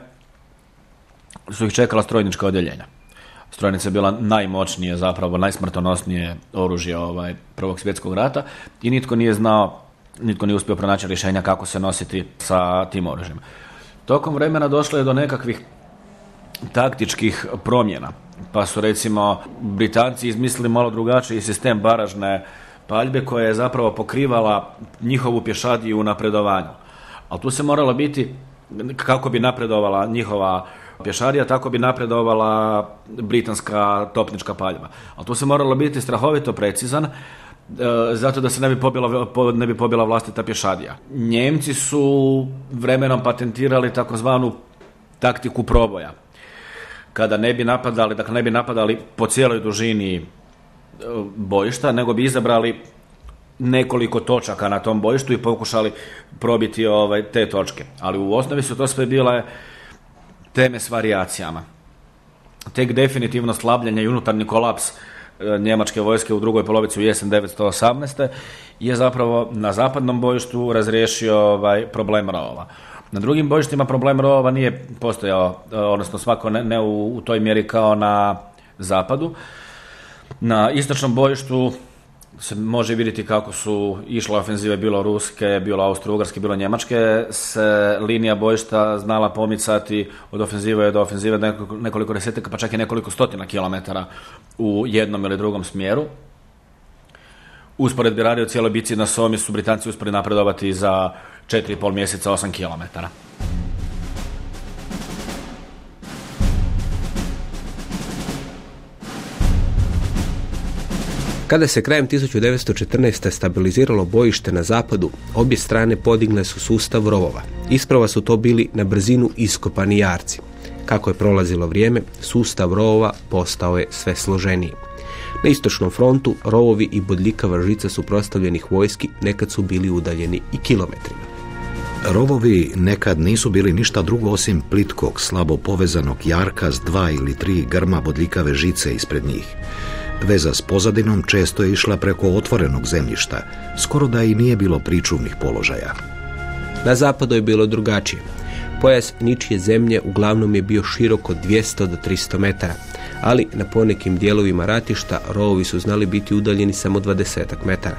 su ih čekala strojnička odjeljenja. Strojnica je bila najmoćnije, zapravo najsmrtonosnije oružje ovaj, Prvog svjetskog rata i nitko nije znao, nitko nije uspio pronaći rješenja kako se nositi sa tim oružjem. Tokom vremena došlo je do nekakvih taktičkih promjena. Pa su recimo Britanci izmislili malo drugačiji sistem baražne paljbe koja je zapravo pokrivala njihovu pješadiju u napredovanju. Ali tu se moralo biti kako bi napredovala njihova pješadija, tako bi napredovala britanska topnička paljba. Ali tu se moralo biti strahovito precizan, e, zato da se ne bi pobila, ne bi pobila vlastita pješadija. Njemci su vremenom patentirali takozvanu taktiku proboja. Kada ne bi napadali, dakle ne bi napadali po cijeloj dužini bojišta, nego bi izabrali nekoliko točaka na tom bojištu i pokušali probiti ovaj, te točke. Ali u osnovi su to sve bile teme s varijacijama. Tek definitivno slabljanje i unutarnji kolaps e, njemačke vojske u drugoj polovici u jesen 1918. je zapravo na zapadnom bojištu razriješio ovaj, problem rovova. Na drugim bojištima problem rovova nije postojao, e, odnosno svako ne, ne u, u toj mjeri kao na zapadu. Na istočnom bojištu se može vidjeti kako su išle ofenzive bilo ruske, bilo austro-ugarske, bilo njemačke, se linija bojišta znala pomicati od ofenzive do ofenzive nekoliko, nekoliko desetaka, pa čak i nekoliko stotina kilometara u jednom ili drugom smjeru. Usporedbi radi o cijeloj bici na Somi su Britanci uspjeli napredovati za 4,5 mjeseca 8 kilometara. Kada se krajem 1914. stabiliziralo bojište na zapadu, obje strane podigle su sustav rovova. Isprava su to bili na brzinu iskopani jarci. Kako je prolazilo vrijeme, sustav rovova postao je sve složeniji. Na istočnom frontu rovovi i bodljikava žica suprotstavljenih vojski nekad su bili udaljeni i kilometrima. Rovovi nekad nisu bili ništa drugo osim plitkog, slabo povezanog jarka s dva ili tri grma bodljikave žice ispred njih. Veza s pozadinom često je išla preko otvorenog zemljišta, skoro da i nije bilo pričuvnih položaja. Na zapadu je bilo drugačije. Pojas ničije zemlje uglavnom je bio širok od 200 do 300 metara, ali na ponekim dijelovima ratišta rovovi su znali biti udaljeni samo 20 metara.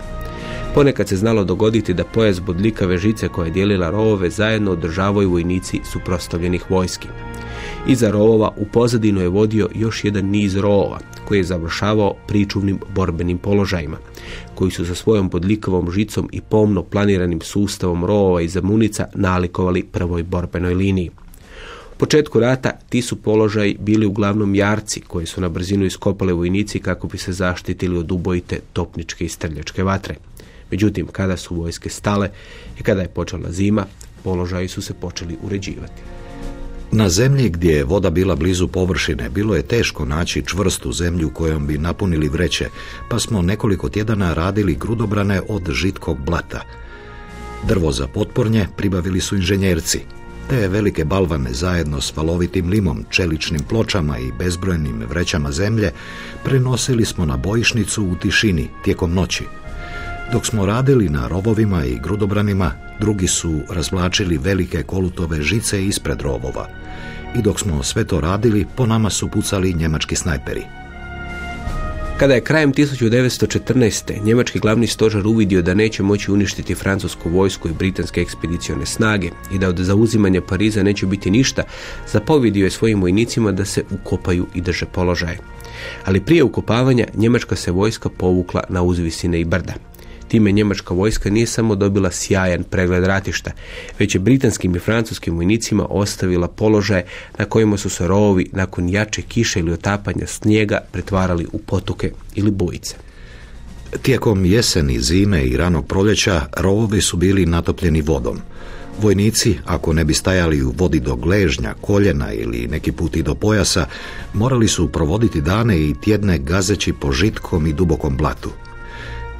Ponekad se znalo dogoditi da pojas bodljikave žice koja je dijelila rovove zajedno održavaju vojnici suprotstavljenih vojski. Iza rovova u pozadinu je vodio još jedan niz rovova koji je završavao pričuvnim borbenim položajima, koji su sa svojom bodljikavom žicom i pomno planiranim sustavom rovova i zamunica nalikovali prvoj borbenoj liniji. U početku rata ti su položaji bili uglavnom jarci koji su na brzinu iskopale vojnici kako bi se zaštitili od ubojite topničke i strljačke vatre. Međutim, kada su vojske stale i kada je počela zima, položaji su se počeli uređivati. Na zemlji gdje je voda bila blizu površine, bilo je teško naći čvrstu zemlju kojom bi napunili vreće, pa smo nekoliko tjedana radili grudobrane od žitkog blata. Drvo za potpornje pribavili su inženjerci. Te velike balvane zajedno s valovitim limom, čeličnim pločama i bezbrojnim vrećama zemlje prenosili smo na bojišnicu u tišini tijekom noći. Dok smo radili na rovovima i grudobranima, drugi su razvlačili velike kolutove žice ispred rovova. I dok smo sve to radili, po nama su pucali njemački snajperi. Kada je krajem 1914. njemački glavni stožar uvidio da neće moći uništiti francusku vojsku i britanske ekspedicione snage i da od zauzimanja Pariza neće biti ništa, zapovidio je svojim vojnicima da se ukopaju i drže položaje. Ali prije ukopavanja njemačka se vojska povukla na uzvisine i brda. Time njemačka vojska nije samo dobila sjajan pregled ratišta, već je britanskim i francuskim vojnicima ostavila položaje na kojima su se rovovi nakon jače kiše ili otapanja snijega pretvarali u potuke ili bujice. Tijekom jeseni, zime i ranog proljeća rovovi su bili natopljeni vodom. Vojnici, ako ne bi stajali u vodi do gležnja, koljena ili neki put i do pojasa, morali su provoditi dane i tjedne gazeći po žitkom i dubokom blatu.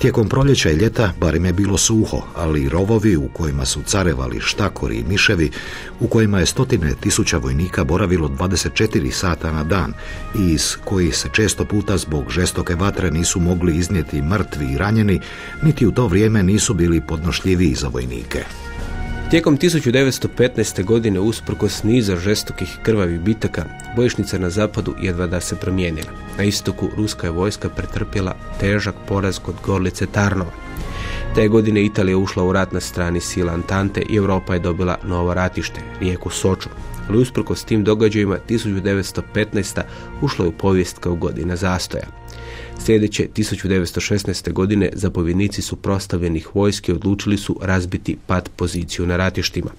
Tijekom proljeća i ljeta barem je bilo suho, ali rovovi u kojima su carevali štakori i miševi, u kojima je stotine tisuća vojnika boravilo 24 sata na dan i iz kojih se često puta zbog žestoke vatre nisu mogli iznijeti mrtvi i ranjeni, niti u to vrijeme nisu bili podnošljiviji za vojnike. Tijekom 1915. godine usprkos niza žestokih krvavih bitaka, bojišnica na zapadu jedva da se promijenila. Na istoku ruska je vojska pretrpjela težak poraz kod Gorlice Tarnova. Te godine Italija ušla u rat na strani sila Antante i Europa je dobila novo ratište, rijeku Soču. Ali usprkos tim događajima 1915. ušla je u povijest kao godina zastoja. Sljedeće 1916. godine zapovjednici su prostavljenih vojski odlučili su razbiti pad poziciju na ratištima.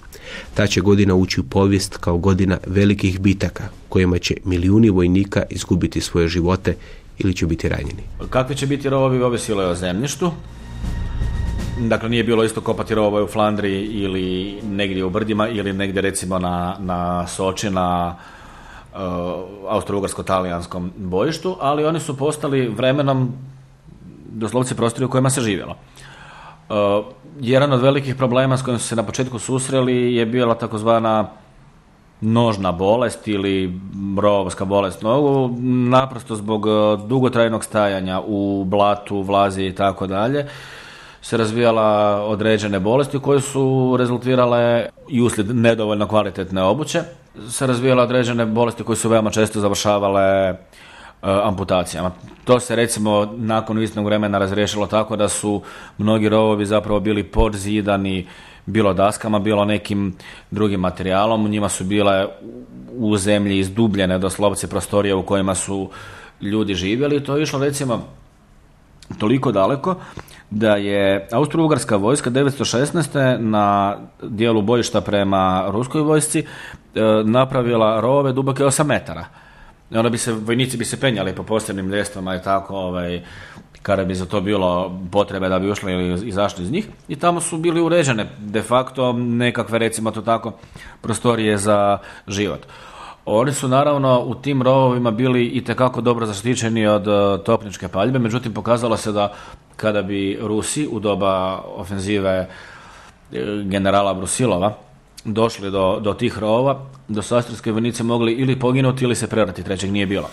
Ta će godina ući u povijest kao godina velikih bitaka kojima će milijuni vojnika izgubiti svoje živote ili će biti ranjeni. Kakvi će biti rovovi ovisilo o zemljištu? Dakle, nije bilo isto kopati rovove u Flandriji ili negdje u Brdima ili negdje recimo na, na Soči, na austro-ugarsko-talijanskom bojištu, ali oni su postali vremenom doslovce prostori u kojima se živjelo. Uh, jedan od velikih problema s kojim su se na početku susreli je bila takozvana nožna bolest ili rovovska bolest nogu, naprosto zbog uh, dugotrajnog stajanja u blatu, vlazi i tako dalje se razvijala određene bolesti koje su rezultirale i uslijed nedovoljno kvalitetne obuće se razvijale određene bolesti koje su veoma često završavale e, amputacijama. To se recimo nakon istnog vremena razriješilo tako da su mnogi rovovi zapravo bili podzidani bilo daskama, bilo nekim drugim materijalom. U njima su bile u zemlji izdubljene doslovce prostorije u kojima su ljudi živjeli. To je išlo recimo toliko daleko da je Austro-Ugarska vojska 1916. na dijelu bojišta prema ruskoj vojsci e, napravila rove duboke 8 metara. Onda bi se, vojnici bi se penjali po posebnim ljestvama i tako, ovaj, kada bi za to bilo potrebe da bi ušli ili izašli iz njih. I tamo su bili uređene de facto nekakve, recimo to tako, prostorije za život. Oni su naravno u tim rovovima bili i dobro zaštićeni od e, topničke paljbe, međutim pokazalo se da kada bi Rusi u doba ofenzive e, generala Brusilova došli do, do tih rova, da su austrijski vojnici mogli ili poginuti ili se prerati, trećeg nije bilo.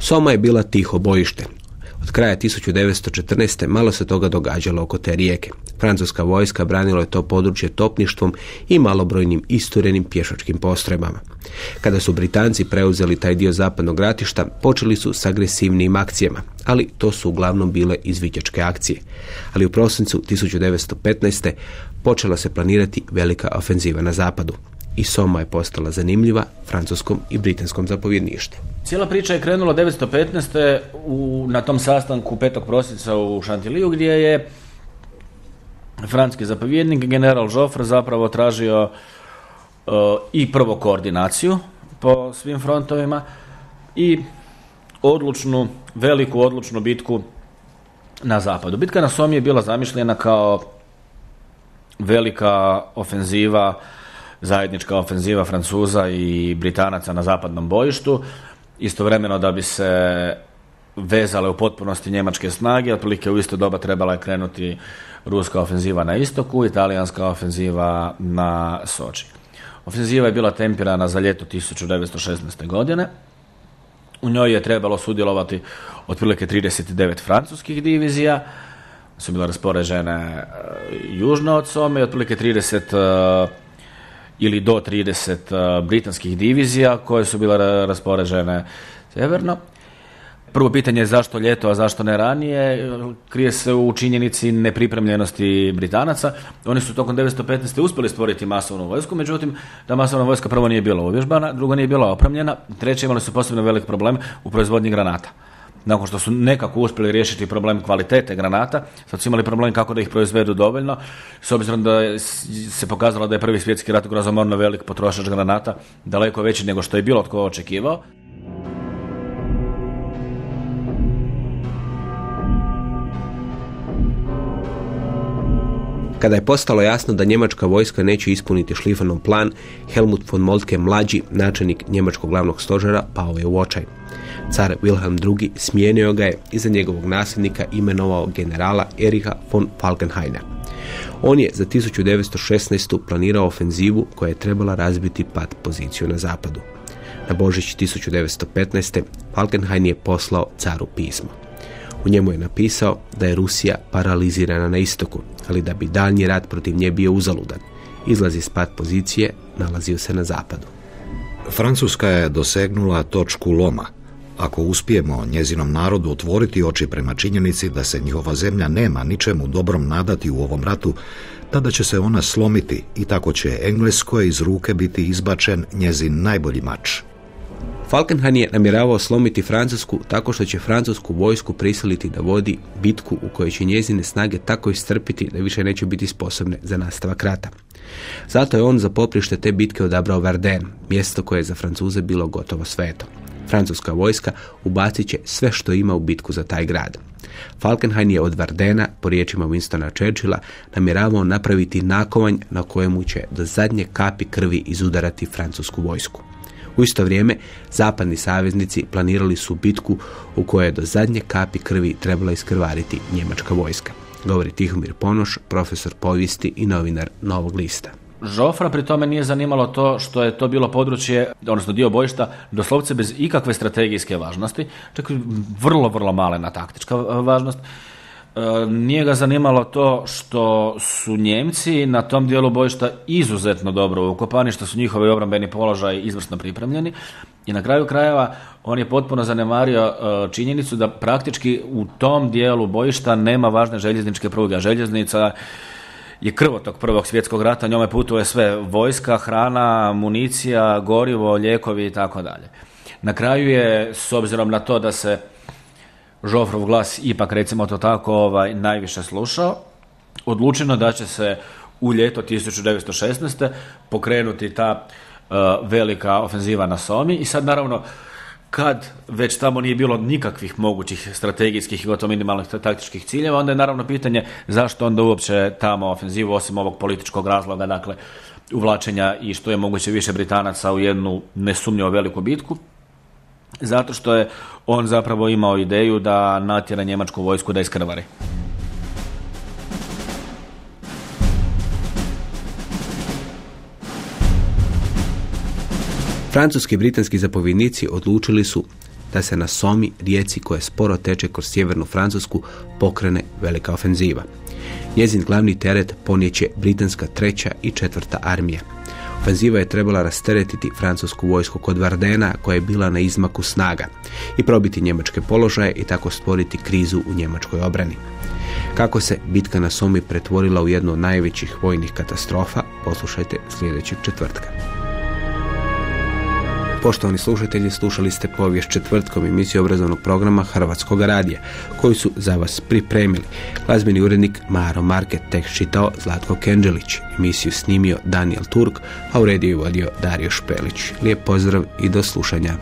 Soma je bila tiho bojište. Od kraja 1914. malo se toga događalo oko te rijeke. Francuska vojska branila je to područje topništvom i malobrojnim isturenim pješačkim postrojbama. Kada su Britanci preuzeli taj dio zapadnog ratišta, počeli su s agresivnijim akcijama, ali to su uglavnom bile izviđačke akcije. Ali u prosincu 1915. počela se planirati velika ofenziva na zapadu i Soma je postala zanimljiva francuskom i britanskom zapovjedništvu. Cijela priča je krenula 1915. U, na tom sastanku 5. prosinca u Šantiliju gdje je francuski zapovjednik general Joffre zapravo tražio uh, i prvo koordinaciju po svim frontovima i odlučnu, veliku odlučnu bitku na zapadu. Bitka na Somi je bila zamišljena kao velika ofenziva zajednička ofenziva Francuza i Britanaca na zapadnom bojištu, istovremeno da bi se vezale u potpunosti njemačke snage, otprilike u isto doba trebala je krenuti ruska ofenziva na istoku, italijanska ofenziva na Soči. Ofenziva je bila tempirana za ljeto 1916. godine. U njoj je trebalo sudjelovati otprilike 39 francuskih divizija, su bile raspoređene e, južno od Some i otprilike 30 ili do 30 uh, britanskih divizija koje su bile raspoređene sjeverno. Prvo pitanje je zašto ljeto, a zašto ne ranije, krije se u činjenici nepripremljenosti Britanaca. Oni su tokom 1915. uspjeli stvoriti masovnu vojsku, međutim, ta masovna vojska prvo nije bila uvježbana, drugo nije bila opremljena, treće imali su posebno velik problem u proizvodnji granata nakon što su nekako uspjeli riješiti problem kvalitete granata, sad su imali problem kako da ih proizvedu dovoljno, s obzirom da se pokazalo da je prvi svjetski rat grozomorno velik potrošač granata, daleko veći nego što je bilo tko očekivao. Kada je postalo jasno da njemačka vojska neće ispuniti šlifanov plan, Helmut von Moltke mlađi, načelnik njemačkog glavnog stožera, pao je u očaj. Car Wilhelm II smijenio ga je i za njegovog nasljednika imenovao generala Eriha von Falkenhaina. On je za 1916. planirao ofenzivu koja je trebala razbiti pad poziciju na zapadu. Na Božić 1915. Falkenhayn je poslao caru pismo. U njemu je napisao da je Rusija paralizirana na istoku, ali da bi daljnji rat protiv nje bio uzaludan. Izlazi iz pad pozicije nalazio se na zapadu. Francuska je dosegnula točku loma. Ako uspijemo njezinom narodu otvoriti oči prema činjenici da se njihova zemlja nema ničemu dobrom nadati u ovom ratu, tada će se ona slomiti i tako će Engleskoj iz ruke biti izbačen njezin najbolji mač. Falkenhayn je namjeravao slomiti Francusku tako što će francusku vojsku prisiliti da vodi bitku u kojoj će njezine snage tako istrpiti da više neće biti sposobne za nastavak rata. Zato je on za poprište te bitke odabrao Verden, mjesto koje je za Francuze bilo gotovo sveto. Francuska vojska ubacit će sve što ima u bitku za taj grad. Falkenhayn je od Vardena, po riječima Winstona Churchilla, namjeravao napraviti nakovanj na kojemu će do zadnje kapi krvi izudarati francusku vojsku. U isto vrijeme, zapadni saveznici planirali su bitku u kojoj je do zadnje kapi krvi trebala iskrvariti njemačka vojska. Govori Tihomir Ponoš, profesor povijesti i novinar Novog lista. Žofra pri tome nije zanimalo to što je to bilo područje, odnosno dio bojišta, doslovce bez ikakve strategijske važnosti, čak vrlo, vrlo malena taktička važnost. E, nije ga zanimalo to što su Njemci na tom dijelu bojišta izuzetno dobro ukopani, što su njihovi obrambeni položaj izvrsno pripremljeni i na kraju krajeva on je potpuno zanemario e, činjenicu da praktički u tom dijelu bojišta nema važne željezničke pruge. Željeznica je krvotok prvog svjetskog rata, njome putuje sve vojska, hrana, municija, gorivo, lijekovi i tako dalje. Na kraju je, s obzirom na to da se Žofrov glas ipak, recimo to tako, ovaj, najviše slušao, odlučeno da će se u ljeto 1916. pokrenuti ta uh, velika ofenziva na Somi i sad naravno kad već tamo nije bilo nikakvih mogućih strategijskih i gotovo minimalnih taktičkih ciljeva, onda je naravno pitanje zašto onda uopće tamo ofenzivu osim ovog političkog razloga, dakle uvlačenja i što je moguće više Britanaca u jednu nesumnjivo veliku bitku, zato što je on zapravo imao ideju da natjera njemačku vojsku da iskrvari. Francuski i britanski zapovjednici odlučili su da se na Somi, rijeci koja sporo teče kroz sjevernu Francusku, pokrene velika ofenziva. Njezin glavni teret ponijeće britanska treća i četvrta armija. Ofenziva je trebala rasteretiti francusku vojsku kod Vardena koja je bila na izmaku snaga i probiti njemačke položaje i tako stvoriti krizu u njemačkoj obrani. Kako se bitka na Somi pretvorila u jednu od najvećih vojnih katastrofa, poslušajte sljedećeg četvrtka. Poštovani slušatelji, slušali ste povijest četvrtkom emisiju obrazovnog programa Hrvatskog radija, koji su za vas pripremili. Glazbeni urednik Maro Market, tekst čitao Zlatko Kenđelić, emisiju snimio Daniel Turk, a u rediju vodio Dario Špelić. Lijep pozdrav i do slušanja.